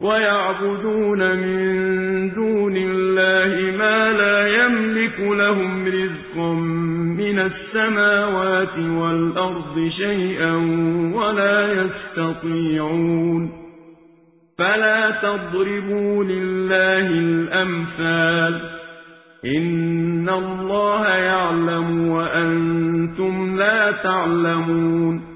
ويعبدون من دون الله ما لا يملك لهم رزقا من السماوات والأرض شيئا ولا يستطيعون. فلا تضربوا لله الأمثال. إن الله يعلم وأنتم لا تعلمون.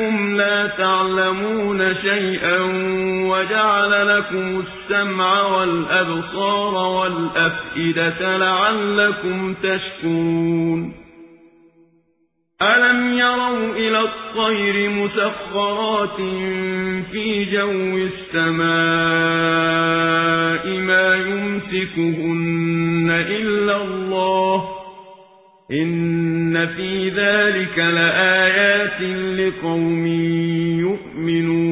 أمهاتكم لا تعلمون شيئا وجعل لكم السمع والأبصار والأفئدة لعلكم تشكرون. ألم يروا إلى الطير مسخرات في جو السماء ما يمسكهن إلا الله؟ إن في ذلك لآيات لقوم يؤمنون